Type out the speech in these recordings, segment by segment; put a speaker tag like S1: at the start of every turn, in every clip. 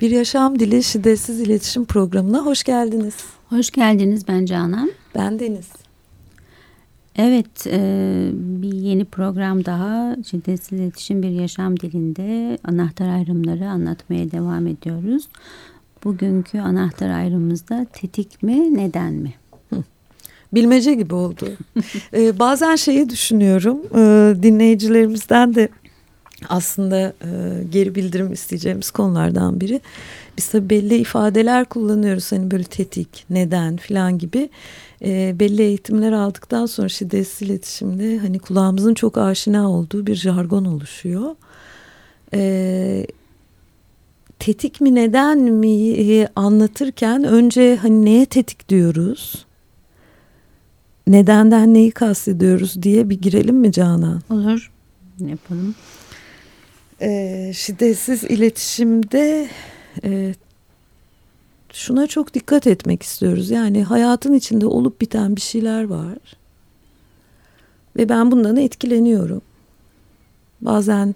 S1: Bir Yaşam Dili Şiddetsiz İletişim Programı'na hoş geldiniz.
S2: Hoş geldiniz ben Canan.
S1: Ben Deniz.
S2: Evet e, bir yeni program daha şiddetsiz iletişim bir yaşam dilinde anahtar ayrımları anlatmaya devam ediyoruz. Bugünkü anahtar ayrımımızda tetik mi neden mi?
S1: Bilmece gibi oldu. ee, bazen şeyi düşünüyorum e, dinleyicilerimizden de aslında e, geri bildirim isteyeceğimiz konulardan biri. Biz tabii belli ifadeler kullanıyoruz hani böyle tetik, neden filan gibi. E, belli eğitimler aldıktan sonra şiddetsiz iletişimde hani kulağımızın çok aşina olduğu bir jargon oluşuyor. E, tetik mi neden mi anlatırken önce hani neye tetik diyoruz? Nedenden neyi kastediyoruz diye bir girelim mi Canan?
S2: Olur. Yapalım
S1: e, şiddetsiz iletişimde e, şuna çok dikkat etmek istiyoruz. Yani hayatın içinde olup biten bir şeyler var. Ve ben bundan etkileniyorum. Bazen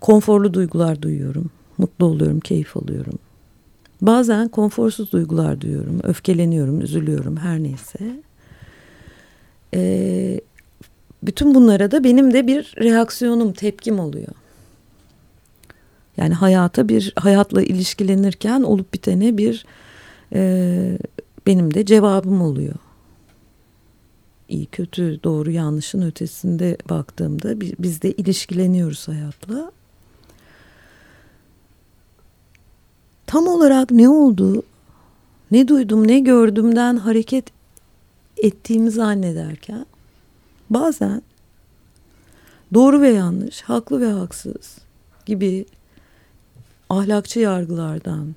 S1: konforlu duygular duyuyorum. Mutlu oluyorum, keyif alıyorum. Bazen konforsuz duygular duyuyorum. Öfkeleniyorum, üzülüyorum her neyse. Ee, bütün bunlara da benim de bir reaksiyonum, tepkim oluyor. Yani hayata bir hayatla ilişkilenirken olup bitene bir e, benim de cevabım oluyor. İyi kötü doğru yanlışın ötesinde baktığımda biz de ilişkileniyoruz hayatla. Tam olarak ne oldu, ne duydum, ne gördümden hareket ettiğimi zannederken bazen doğru ve yanlış, haklı ve haksız gibi ahlakçı yargılardan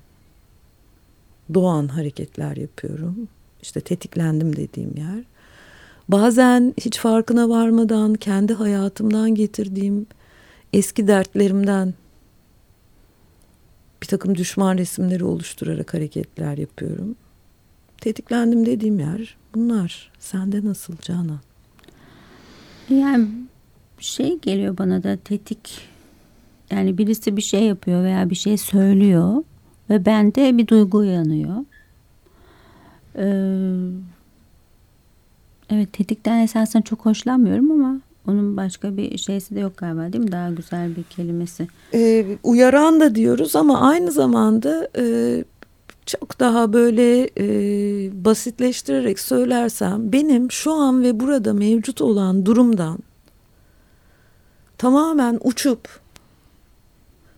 S1: doğan hareketler yapıyorum. İşte tetiklendim dediğim yer. Bazen hiç farkına varmadan kendi hayatımdan getirdiğim eski dertlerimden bir takım düşman resimleri oluşturarak hareketler yapıyorum. Tetiklendim dediğim yer bunlar. Sende nasıl Canan?
S2: Yani şey geliyor bana da tetik yani birisi bir şey yapıyor veya bir şey söylüyor ve bende bir duygu uyanıyor. Ee, evet tetikten esasen çok hoşlanmıyorum ama onun başka bir şeysi de yok galiba değil mi? Daha güzel bir kelimesi.
S1: Ee, uyaran da diyoruz ama aynı zamanda e, çok daha böyle e, basitleştirerek söylersem benim şu an ve burada mevcut olan durumdan tamamen uçup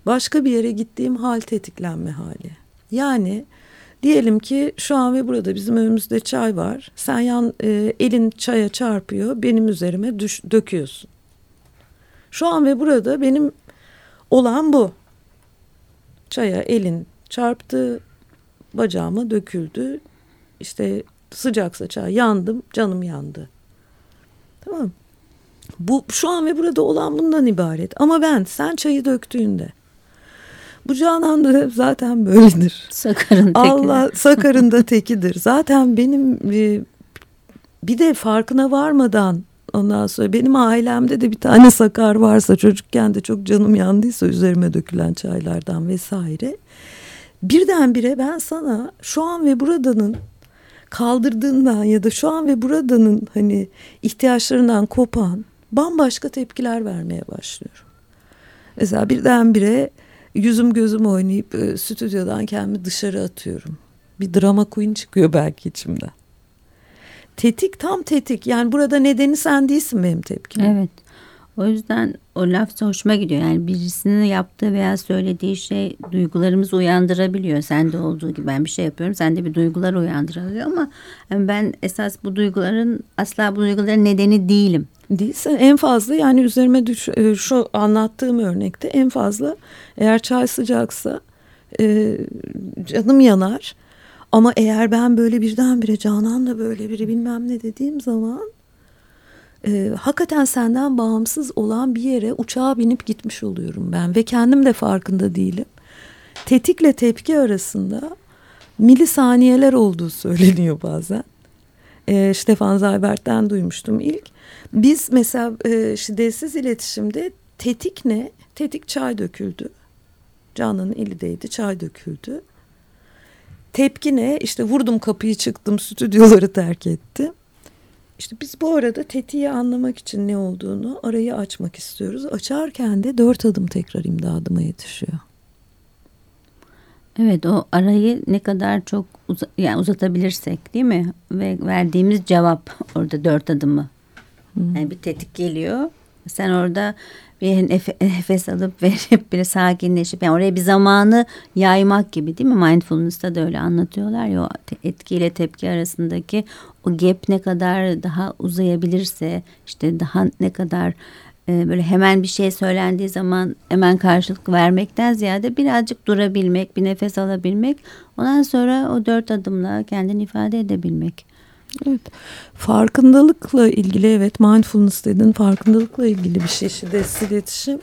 S1: başka bir yere gittiğim hal tetiklenme hali. Yani diyelim ki şu an ve burada bizim önümüzde çay var. Sen yan e, elin çaya çarpıyor, benim üzerime düş, döküyorsun. Şu an ve burada benim olan bu. Çaya elin çarptı, bacağıma döküldü. İşte sıcaksa çay yandım, canım yandı. Tamam Bu şu an ve burada olan bundan ibaret. Ama ben sen çayı döktüğünde bu Canan da zaten böyledir.
S2: Sakarın tekidir.
S1: Allah Sakarın da tekidir. Zaten benim e, bir de farkına varmadan ondan sonra benim ailemde de bir tane sakar varsa çocukken de çok canım yandıysa üzerime dökülen çaylardan vesaire. Birdenbire ben sana şu an ve buradanın kaldırdığından ya da şu an ve buradanın hani ihtiyaçlarından kopan bambaşka tepkiler vermeye başlıyorum. Mesela birdenbire yüzüm gözüm oynayıp e, stüdyodan kendimi dışarı atıyorum. Bir drama queen çıkıyor belki içimde. Tetik tam tetik. Yani burada nedeni sen değilsin benim tepkim.
S2: Evet. O yüzden o laf hoşuma gidiyor. Yani birisinin yaptığı veya söylediği şey duygularımızı uyandırabiliyor. Sende olduğu gibi ben bir şey yapıyorum. Sende bir duygular uyandırılıyor ama ben esas bu duyguların asla bu duyguların nedeni değilim.
S1: Değilse en fazla yani üzerime düş, e, şu anlattığım örnekte en fazla eğer çay sıcaksa e, canım yanar. Ama eğer ben böyle birdenbire Canan da böyle biri bilmem ne dediğim zaman e, hakikaten senden bağımsız olan bir yere uçağa binip gitmiş oluyorum ben ve kendim de farkında değilim. Tetikle tepki arasında milisaniyeler olduğu söyleniyor bazen. E, Stefan Zaybert'ten duymuştum ilk. Biz mesela e, şiddetsiz iletişimde tetik ne? Tetik çay döküldü. Canan'ın eli değdi çay döküldü. Tepki ne? İşte vurdum kapıyı çıktım stüdyoları terk ettim. İşte biz bu arada tetiği anlamak için ne olduğunu arayı açmak istiyoruz. Açarken de dört adım tekrar imdadıma yetişiyor.
S2: Evet o arayı ne kadar çok uza yani uzatabilirsek değil mi? Ve verdiğimiz cevap orada dört adımı. Hmm. Yani bir tetik geliyor. Sen orada bir nefes alıp verip bir sakinleşip yani oraya bir zamanı yaymak gibi değil mi? Mindfulness'ta da öyle anlatıyorlar ya o etkiyle tepki arasındaki o gap ne kadar daha uzayabilirse işte daha ne kadar e, böyle hemen bir şey söylendiği zaman hemen karşılık vermekten ziyade birazcık durabilmek, bir nefes alabilmek. Ondan sonra o dört adımla kendini ifade edebilmek.
S1: Evet. Farkındalıkla ilgili evet mindfulness dedin farkındalıkla ilgili bir şey şiddetsiz iletişim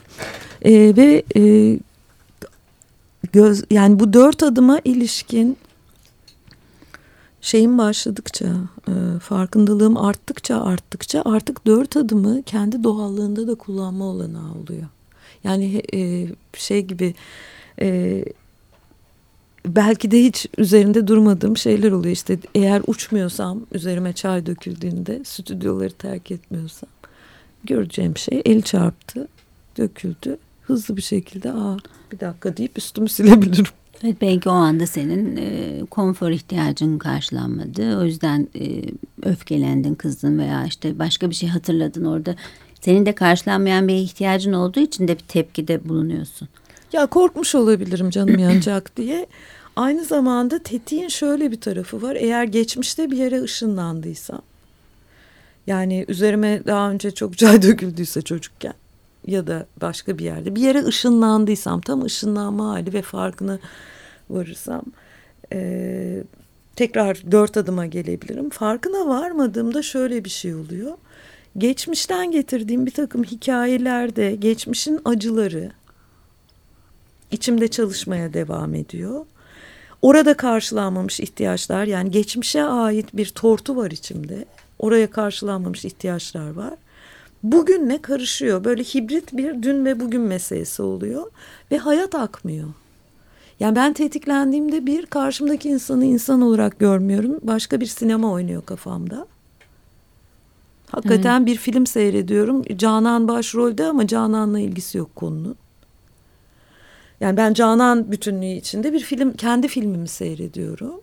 S1: ee, ve e, göz yani bu dört adıma ilişkin şeyin başladıkça e, farkındalığım arttıkça arttıkça artık dört adımı kendi doğallığında da kullanma olanağı oluyor. Yani e, şey gibi e, belki de hiç üzerinde durmadığım şeyler oluyor. İşte eğer uçmuyorsam üzerime çay döküldüğünde stüdyoları terk etmiyorsam göreceğim şey el çarptı döküldü hızlı bir şekilde aa bir dakika deyip üstümü silebilirim.
S2: Evet belki o anda senin e, konfor ihtiyacın karşılanmadı. O yüzden e, öfkelendin, kızdın veya işte başka bir şey hatırladın orada. Senin de karşılanmayan bir ihtiyacın olduğu için de bir tepkide bulunuyorsun.
S1: Ya korkmuş olabilirim canım yanacak diye. Aynı zamanda tetiğin şöyle bir tarafı var. Eğer geçmişte bir yere ışınlandıysam yani üzerime daha önce çok çay döküldüyse çocukken ya da başka bir yerde bir yere ışınlandıysam tam ışınlanma hali ve farkını varırsam e, tekrar dört adıma gelebilirim. Farkına varmadığımda şöyle bir şey oluyor. Geçmişten getirdiğim bir takım hikayelerde geçmişin acıları içimde çalışmaya devam ediyor. Orada karşılanmamış ihtiyaçlar yani geçmişe ait bir tortu var içimde. Oraya karşılanmamış ihtiyaçlar var. Bugün ne karışıyor. Böyle hibrit bir dün ve bugün meselesi oluyor ve hayat akmıyor. Yani ben tetiklendiğimde bir karşımdaki insanı insan olarak görmüyorum. Başka bir sinema oynuyor kafamda. Hakikaten evet. bir film seyrediyorum. Canan başrolde ama Canan'la ilgisi yok konunun. Yani ben Canan bütünlüğü içinde bir film, kendi filmimi seyrediyorum.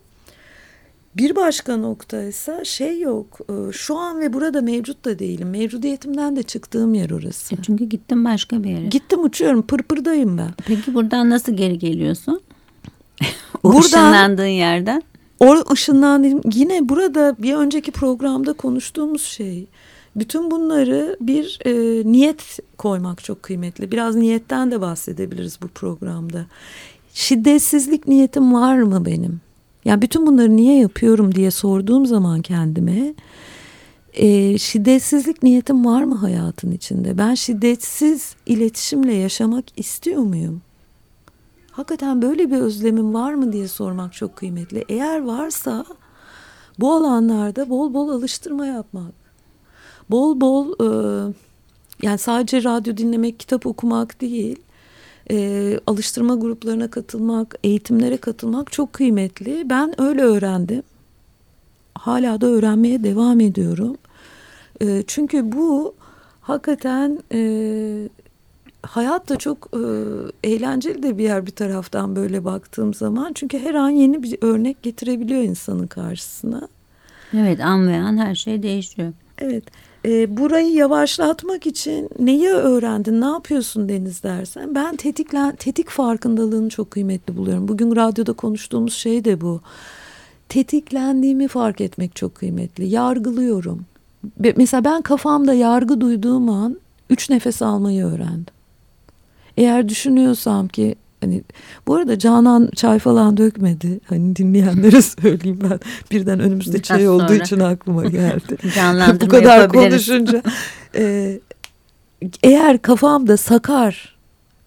S1: Bir başka nokta ise şey yok. E, şu an ve burada mevcut da değilim. Mevcudiyetimden de çıktığım yer orası.
S2: E çünkü gittim başka bir yere.
S1: Gittim uçuyorum. Pırpırdayım ben.
S2: Peki buradan nasıl geri geliyorsun? o buradan, ışınlandığın yerden.
S1: O ışınlandığım yine burada bir önceki programda konuştuğumuz şey. Bütün bunları bir e, niyet koymak çok kıymetli. Biraz niyetten de bahsedebiliriz bu programda. Şiddetsizlik niyetim var mı benim? Yani bütün bunları niye yapıyorum diye sorduğum zaman kendime e, şiddetsizlik niyetim var mı hayatın içinde? Ben şiddetsiz iletişimle yaşamak istiyor muyum? Hakikaten böyle bir özlemim var mı diye sormak çok kıymetli. Eğer varsa bu alanlarda bol bol alıştırma yapmak. Bol bol e, yani sadece radyo dinlemek, kitap okumak değil e, alıştırma gruplarına katılmak, eğitimlere katılmak çok kıymetli. Ben öyle öğrendim. Hala da öğrenmeye devam ediyorum. E, çünkü bu hakikaten e, hayat da çok e, eğlenceli de bir yer bir taraftan böyle baktığım zaman. Çünkü her an yeni bir örnek getirebiliyor insanın karşısına.
S2: Evet an ve an her şey değişiyor.
S1: Evet e, burayı yavaşlatmak için neyi öğrendin, ne yapıyorsun Deniz dersen ben tetiklen, tetik farkındalığını çok kıymetli buluyorum. Bugün radyoda konuştuğumuz şey de bu. Tetiklendiğimi fark etmek çok kıymetli. Yargılıyorum. Mesela ben kafamda yargı duyduğum an üç nefes almayı öğrendim. Eğer düşünüyorsam ki Hani bu arada Canan çay falan dökmedi. Hani dinleyenlere söyleyeyim ben. Birden önümüzde çay Biraz olduğu için aklıma geldi. bu kadar konuşunca. e, eğer kafamda sakar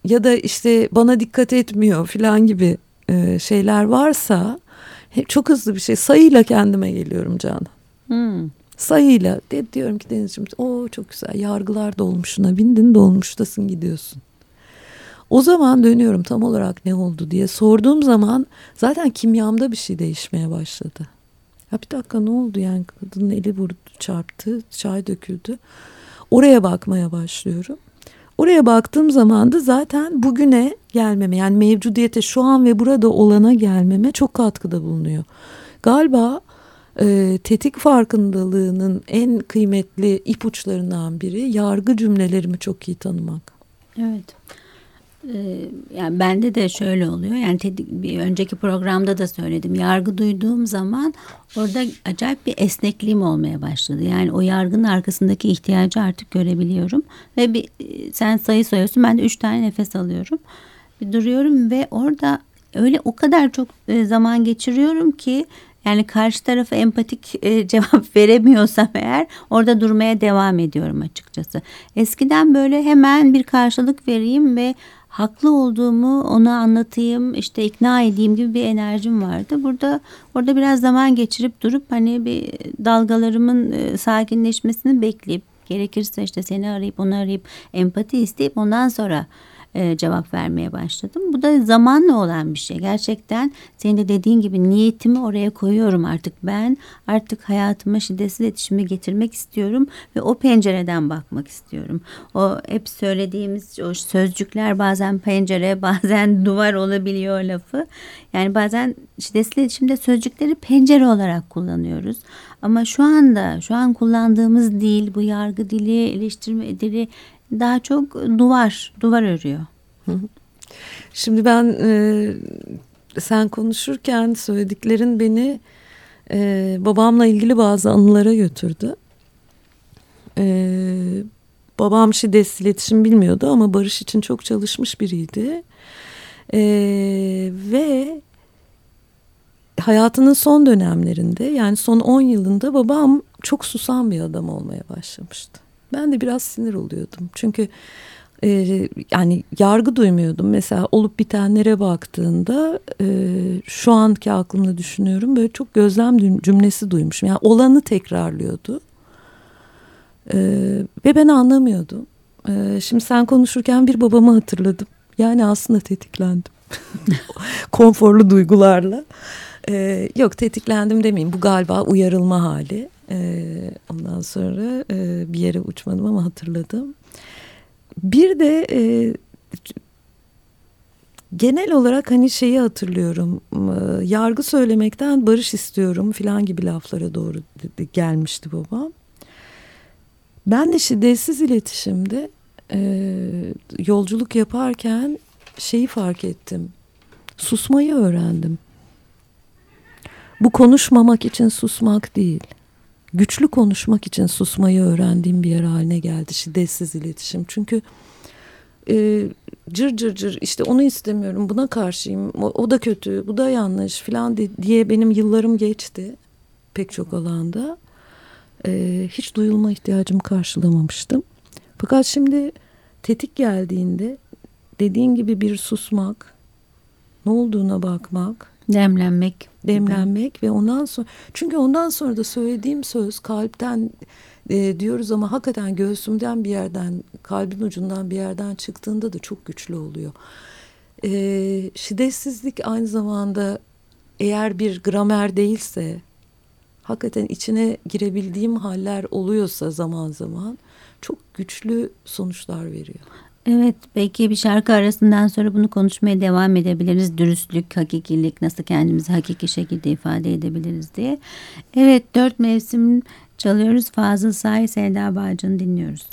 S1: ya da işte bana dikkat etmiyor falan gibi e, şeyler varsa çok hızlı bir şey sayıyla kendime geliyorum Canan. Hmm. Sayıyla de, diyorum ki Denizciğim o çok güzel yargılar dolmuşuna bindin dolmuştasın gidiyorsun. O zaman dönüyorum tam olarak ne oldu diye sorduğum zaman zaten kimyamda bir şey değişmeye başladı. Ya bir dakika ne oldu yani kadının eli vurdu çarptı çay döküldü. Oraya bakmaya başlıyorum. Oraya baktığım zaman da zaten bugüne gelmeme yani mevcudiyete şu an ve burada olana gelmeme çok katkıda bulunuyor. Galiba e, tetik farkındalığının en kıymetli ipuçlarından biri yargı cümlelerimi çok iyi tanımak.
S2: Evet. Ee, yani bende de şöyle oluyor. Yani bir önceki programda da söyledim. Yargı duyduğum zaman orada acayip bir esnekliğim olmaya başladı. Yani o yargının arkasındaki ihtiyacı artık görebiliyorum. Ve bir, sen sayı sayıyorsun. Ben de üç tane nefes alıyorum. Bir duruyorum ve orada öyle o kadar çok e, zaman geçiriyorum ki yani karşı tarafa empatik e, cevap veremiyorsam eğer orada durmaya devam ediyorum açıkçası. Eskiden böyle hemen bir karşılık vereyim ve haklı olduğumu ona anlatayım işte ikna edeyim gibi bir enerjim vardı. Burada orada biraz zaman geçirip durup hani bir dalgalarımın e, sakinleşmesini bekleyip gerekirse işte seni arayıp onu arayıp empati isteyip ondan sonra e, cevap vermeye başladım. Bu da zamanla olan bir şey. Gerçekten senin de dediğin gibi niyetimi oraya koyuyorum artık. Ben artık hayatıma şiddetsiz iletişimi getirmek istiyorum ve o pencereden bakmak istiyorum. O hep söylediğimiz o sözcükler bazen pencere bazen duvar olabiliyor lafı. Yani bazen şiddetsiz iletişimde sözcükleri pencere olarak kullanıyoruz. Ama şu anda şu an kullandığımız dil bu yargı dili, eleştirme dili daha çok duvar, duvar örüyor.
S1: Şimdi ben e, sen konuşurken söylediklerin beni e, babamla ilgili bazı anılara götürdü. E, babam şiddetsiz iletişim bilmiyordu ama barış için çok çalışmış biriydi. E, ve hayatının son dönemlerinde yani son 10 yılında babam çok susan bir adam olmaya başlamıştı. Ben de biraz sinir oluyordum. Çünkü e, yani yargı duymuyordum. Mesela olup bitenlere baktığında e, şu anki aklımda düşünüyorum. Böyle çok gözlem cümlesi duymuşum. Yani olanı tekrarlıyordu. E, ve ben anlamıyordum. E, şimdi sen konuşurken bir babamı hatırladım. Yani aslında tetiklendim. Konforlu duygularla. E, yok tetiklendim demeyeyim. Bu galiba uyarılma hali. Ee, ondan sonra e, bir yere uçmadım ama hatırladım. Bir de e, genel olarak hani şeyi hatırlıyorum. E, yargı söylemekten barış istiyorum filan gibi laflara doğru gelmişti babam. Ben de şiddetsiz iletişimde yolculuk yaparken şeyi fark ettim. Susmayı öğrendim. Bu konuşmamak için susmak değil güçlü konuşmak için susmayı öğrendiğim bir yer haline geldi şiddetsiz iletişim. Çünkü e, cır cır cır işte onu istemiyorum buna karşıyım o, o da kötü bu da yanlış falan diye benim yıllarım geçti pek çok alanda. E, hiç duyulma ihtiyacımı karşılamamıştım. Fakat şimdi tetik geldiğinde dediğin gibi bir susmak, ne olduğuna bakmak,
S2: Demlenmek.
S1: Demlenmek ve ondan sonra çünkü ondan sonra da söylediğim söz kalpten e, diyoruz ama hakikaten göğsümden bir yerden kalbin ucundan bir yerden çıktığında da çok güçlü oluyor. E, şiddetsizlik aynı zamanda eğer bir gramer değilse hakikaten içine girebildiğim haller oluyorsa zaman zaman çok güçlü sonuçlar veriyor.
S2: Evet belki bir şarkı arasından sonra bunu konuşmaya devam edebiliriz. Dürüstlük, hakikilik nasıl kendimizi hakiki şekilde ifade edebiliriz diye. Evet dört mevsim çalıyoruz. Fazıl Say, Sevda Bağcı'nı dinliyoruz.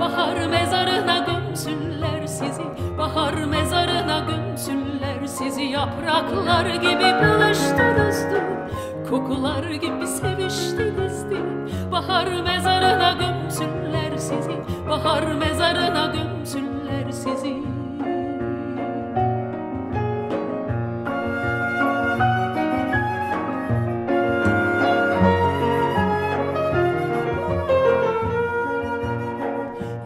S3: Bahar mezarına gömsünler sizi Bahar mezarına gömsünler sizi Yapraklar gibi buluştunuzdur Kokular gibi seviştinizdir Bahar mezarına gömsünler sizi. Bahar mezarına gömsünler sizi.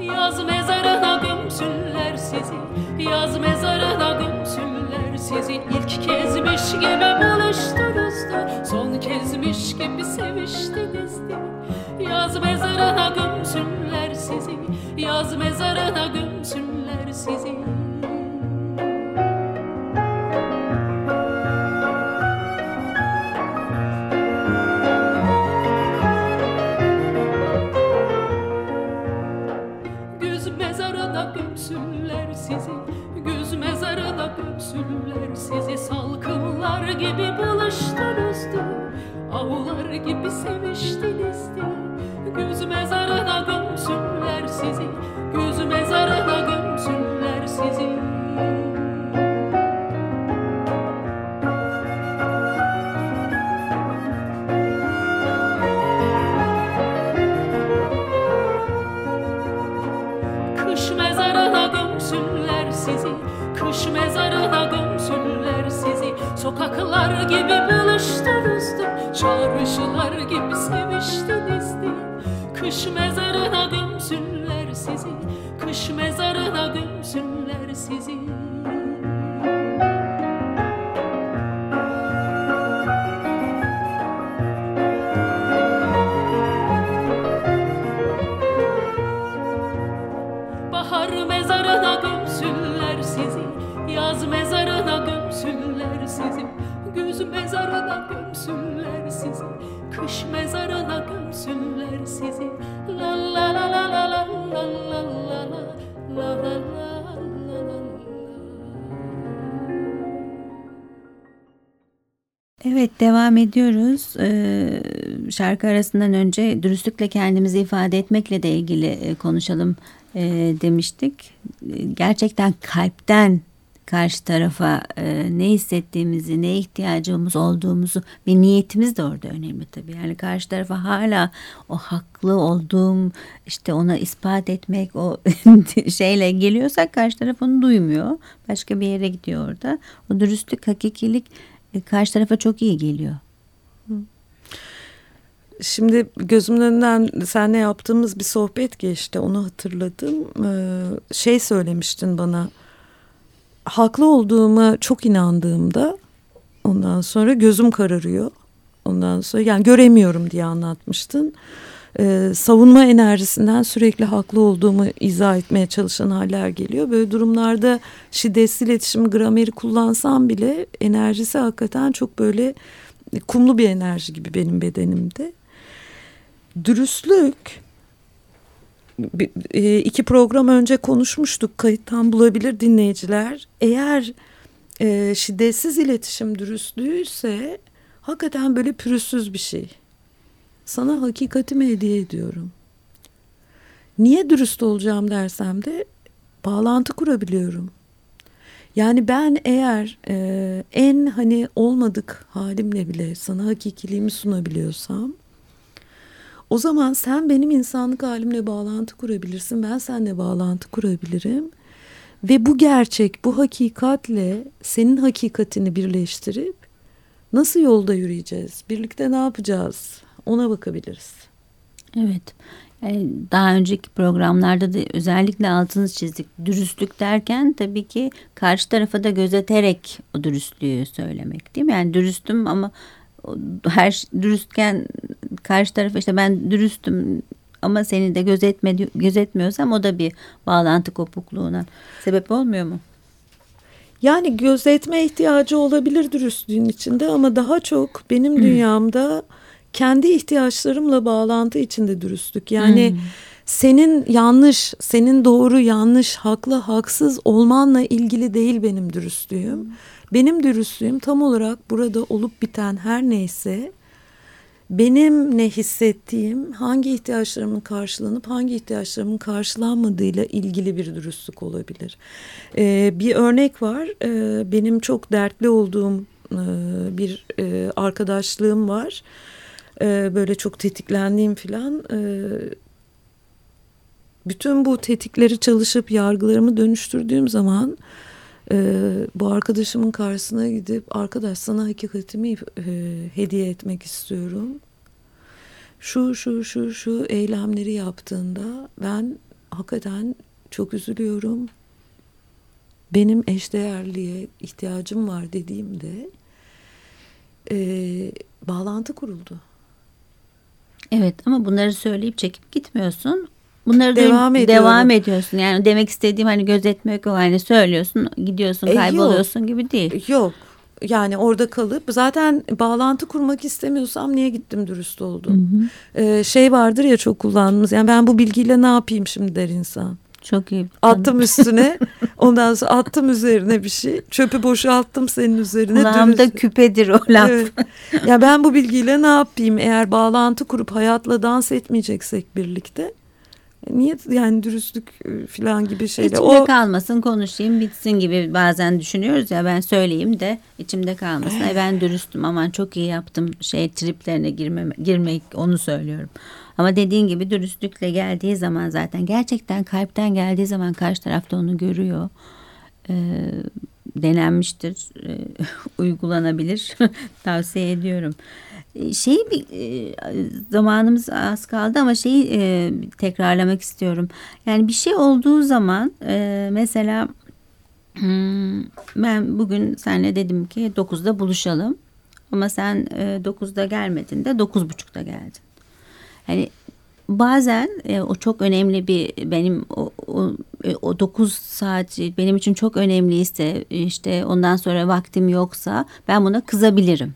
S3: Yaz mezarına gömsünler sizi. Yaz mezarına gömsünler sizi. İlk kezmiş gibi buluştunuz Son kezmiş gibi seviştiniz Yaz mezarına gömsünler sizi Yaz mezarına gömsünler sizi Avlar gibi seviştinizdi Güz mezarına gömsünler sizi. Güz mezarına gömsünler sizi. Kış mezarına gömsünler sizi. Kış mezarına gömsünler sizi. Sokaklar gibi buluştunuzdu Çağrışılar gibi seviştinizdi Kış mezarına gömsünler sizi Kış mezarına gömsünler sizi Kış mezarına gömsünler sizi La la la la la la la la la la La la
S2: Evet devam ediyoruz. Ee, şarkı arasından önce dürüstlükle kendimizi ifade etmekle de ilgili e, konuşalım e, demiştik. E, Gerçekten kalpten karşı tarafa e, ne hissettiğimizi, ne ihtiyacımız olduğumuzu ve niyetimiz de orada önemli tabii. Yani karşı tarafa hala o haklı olduğum işte ona ispat etmek o şeyle geliyorsak karşı taraf onu duymuyor. Başka bir yere gidiyor orada. O dürüstlük, hakikilik e, karşı tarafa çok iyi geliyor.
S1: Şimdi gözümün önünden seninle yaptığımız bir sohbet geçti. Onu hatırladım. Ee, şey söylemiştin bana. Haklı olduğuma çok inandığımda ondan sonra gözüm kararıyor. Ondan sonra yani göremiyorum diye anlatmıştın. Ee, savunma enerjisinden sürekli haklı olduğumu izah etmeye çalışan haller geliyor. Böyle durumlarda şiddetsiz iletişim grameri kullansam bile enerjisi hakikaten çok böyle kumlu bir enerji gibi benim bedenimde. Dürüstlük iki program önce konuşmuştuk kayıttan bulabilir dinleyiciler. Eğer e, şiddetsiz iletişim dürüstlüğüyse hakikaten böyle pürüzsüz bir şey. Sana hakikatimi hediye ediyorum. Niye dürüst olacağım dersem de bağlantı kurabiliyorum. Yani ben eğer e, en hani olmadık halimle bile sana hakikiliğimi sunabiliyorsam o zaman sen benim insanlık halimle bağlantı kurabilirsin. Ben seninle bağlantı kurabilirim. Ve bu gerçek, bu hakikatle senin hakikatini birleştirip nasıl yolda yürüyeceğiz? Birlikte ne yapacağız? Ona bakabiliriz.
S2: Evet. Yani daha önceki programlarda da özellikle altını çizdik. Dürüstlük derken tabii ki karşı tarafa da gözeterek o dürüstlüğü söylemek değil mi? Yani dürüstüm ama her dürüstken karşı tarafa işte ben dürüstüm ama seni de gözetme, gözetmiyorsam o da bir bağlantı kopukluğuna sebep olmuyor mu?
S1: Yani gözetme ihtiyacı olabilir dürüstlüğün içinde ama daha çok benim dünyamda kendi ihtiyaçlarımla bağlantı içinde dürüstlük. Yani
S2: Hmm.
S1: senin yanlış, senin doğru, yanlış, haklı, haksız olmanla ilgili değil benim dürüstlüğüm. Benim dürüstlüğüm tam olarak burada olup biten her neyse benim ne hissettiğim, hangi ihtiyaçlarımın karşılanıp hangi ihtiyaçlarımın karşılanmadığıyla ilgili bir dürüstlük olabilir. Ee, bir örnek var. Ee, benim çok dertli olduğum e, bir e, arkadaşlığım var. Ee, böyle çok tetiklendiğim filan. Ee, bütün bu tetikleri çalışıp yargılarımı dönüştürdüğüm zaman e, bu arkadaşımın karşısına gidip arkadaş sana hakikatimi e, hediye etmek istiyorum. Şu şu şu şu eylemleri yaptığında ben hakikaten çok üzülüyorum. Benim eşdeğerliğe ihtiyacım var dediğimde e, bağlantı kuruldu.
S2: Evet ama bunları söyleyip çekip gitmiyorsun. Bunları
S1: devam
S2: duy-
S1: ediyorum.
S2: devam ediyorsun. Yani demek istediğim hani gözetmek o hani söylüyorsun, gidiyorsun,
S1: E, yok.
S2: kayboluyorsun gibi değil.
S1: Yok. Yani orada kalıp zaten bağlantı kurmak istemiyorsam niye gittim dürüst oldum. Ee, şey vardır ya çok kullandığımız yani ben bu bilgiyle ne yapayım şimdi der insan.
S2: Çok iyi.
S1: Attım üstüne ondan sonra attım üzerine bir şey çöpü boşalttım senin üzerine.
S2: Kulağımda küpedir o laf.
S1: Evet. Ya ben bu bilgiyle ne yapayım eğer bağlantı kurup hayatla dans etmeyeceksek birlikte niye yani dürüstlük e, falan gibi şeyler
S2: İçimde
S1: o
S2: kalmasın konuşayım bitsin gibi bazen düşünüyoruz ya ben söyleyeyim de içimde kalmasın. Ay ben dürüstüm aman çok iyi yaptım şey triplerine girmeme, girmek onu söylüyorum. Ama dediğin gibi dürüstlükle geldiği zaman zaten gerçekten kalpten geldiği zaman karşı tarafta onu görüyor. Ee, denenmiştir, e, uygulanabilir. Tavsiye ediyorum. E, Şeyi bir e, zamanımız az kaldı ama şeyi e, tekrarlamak istiyorum. Yani bir şey olduğu zaman e, mesela hmm, ben bugün seninle dedim ki 9'da buluşalım. Ama sen e, 9'da gelmedin de 9.30'da geldin. Hani bazen o çok önemli bir benim o, o, o 9 saat benim için çok önemliyse işte ondan sonra vaktim yoksa ben buna kızabilirim.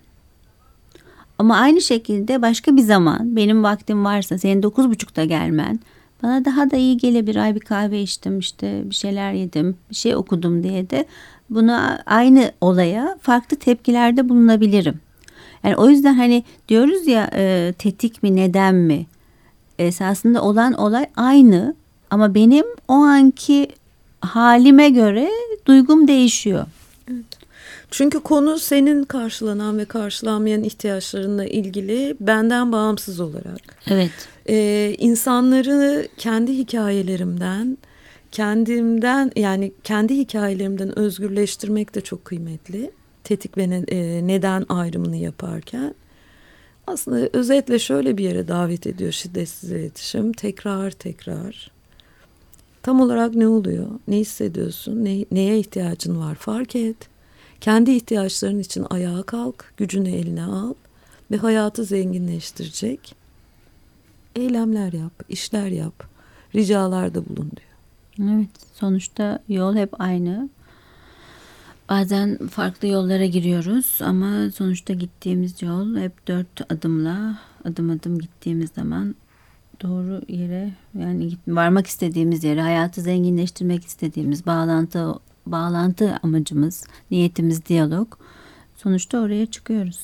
S2: Ama aynı şekilde başka bir zaman benim vaktim varsa senin dokuz buçukta gelmen bana daha da iyi gelebilir. Ay bir kahve içtim işte bir şeyler yedim bir şey okudum diye de buna aynı olaya farklı tepkilerde bulunabilirim. Yani o yüzden hani diyoruz ya e, tetik mi neden mi? Esasında olan olay aynı ama benim o anki halime göre duygum değişiyor.
S1: Çünkü konu senin karşılanan ve karşılanmayan ihtiyaçlarınla ilgili benden bağımsız olarak.
S2: Evet.
S1: Ee, insanları kendi hikayelerimden, kendimden yani kendi hikayelerimden özgürleştirmek de çok kıymetli. Tetik ve ne- e, neden ayrımını yaparken. Aslında özetle şöyle bir yere davet ediyor şiddetsiz iletişim. Tekrar tekrar. Tam olarak ne oluyor? Ne hissediyorsun? Ne, neye ihtiyacın var? Fark et. Kendi ihtiyaçların için ayağa kalk, gücünü eline al ve hayatı zenginleştirecek eylemler yap, işler yap, ricalarda bulun diyor.
S2: Evet, sonuçta yol hep aynı. Bazen farklı yollara giriyoruz ama sonuçta gittiğimiz yol hep dört adımla adım adım gittiğimiz zaman doğru yere yani varmak istediğimiz yere hayatı zenginleştirmek istediğimiz bağlantı bağlantı amacımız niyetimiz diyalog sonuçta oraya çıkıyoruz.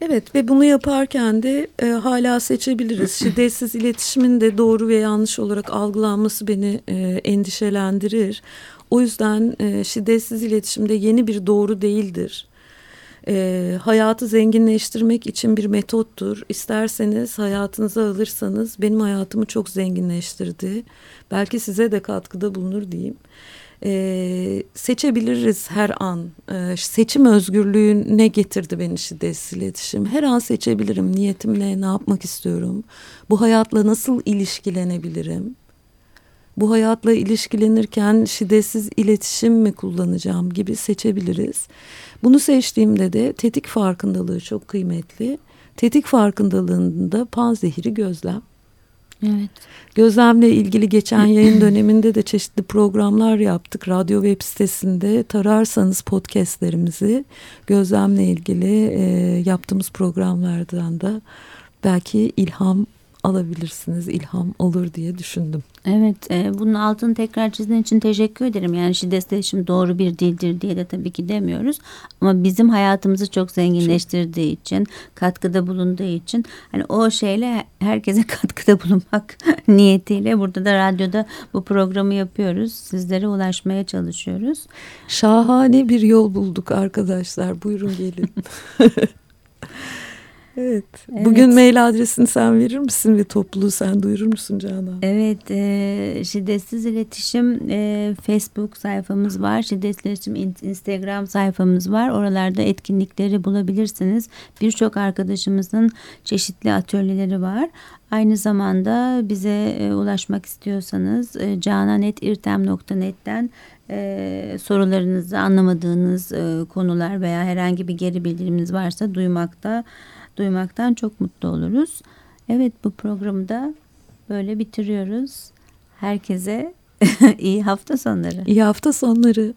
S1: Evet ve bunu yaparken de e, hala seçebiliriz. Şiddetsiz iletişimin de doğru ve yanlış olarak algılanması beni e, endişelendirir. O yüzden e, şiddetsiz iletişimde yeni bir doğru değildir. E, hayatı zenginleştirmek için bir metottur. İsterseniz hayatınıza alırsanız benim hayatımı çok zenginleştirdi. Belki size de katkıda bulunur diyeyim. Ee, seçebiliriz her an. Ee, seçim özgürlüğüne getirdi beni şiddetsiz iletişim. Her an seçebilirim. Niyetimle ne yapmak istiyorum? Bu hayatla nasıl ilişkilenebilirim? Bu hayatla ilişkilenirken şiddetsiz iletişim mi kullanacağım gibi seçebiliriz. Bunu seçtiğimde de tetik farkındalığı çok kıymetli. Tetik farkındalığında panzehiri gözlem.
S2: Evet.
S1: Gözlemle ilgili geçen yayın döneminde de çeşitli programlar yaptık. Radyo web sitesinde tararsanız podcastlerimizi gözlemle ilgili e, yaptığımız programlardan da belki ilham alabilirsiniz. ilham olur diye düşündüm.
S2: Evet, e, bunun altını tekrar çizdiğin için teşekkür ederim. Yani şiddet iletişim doğru bir dildir diye de tabii ki demiyoruz. Ama bizim hayatımızı çok zenginleştirdiği için, katkıda bulunduğu için hani o şeyle herkese katkıda bulunmak niyetiyle burada da radyoda bu programı yapıyoruz. Sizlere ulaşmaya çalışıyoruz.
S1: Şahane bir yol bulduk arkadaşlar. Buyurun gelin. evet. Bugün
S2: Evet.
S1: mail adresini sen verir misin ve topluluğu sen duyurur musun Canan?
S2: Evet, e, şiddetsiz iletişim e, Facebook sayfamız var. Şiddetsiz iletişim in- Instagram sayfamız var. Oralarda etkinlikleri bulabilirsiniz. Birçok arkadaşımızın çeşitli atölyeleri var. Aynı zamanda bize e, ulaşmak istiyorsanız e, cananetirtem.net'ten e, sorularınızı anlamadığınız e, konular veya herhangi bir geri bildiriminiz varsa duymakta duymaktan çok mutlu oluruz. Evet bu programı da böyle bitiriyoruz. Herkese iyi hafta sonları.
S1: İyi hafta sonları.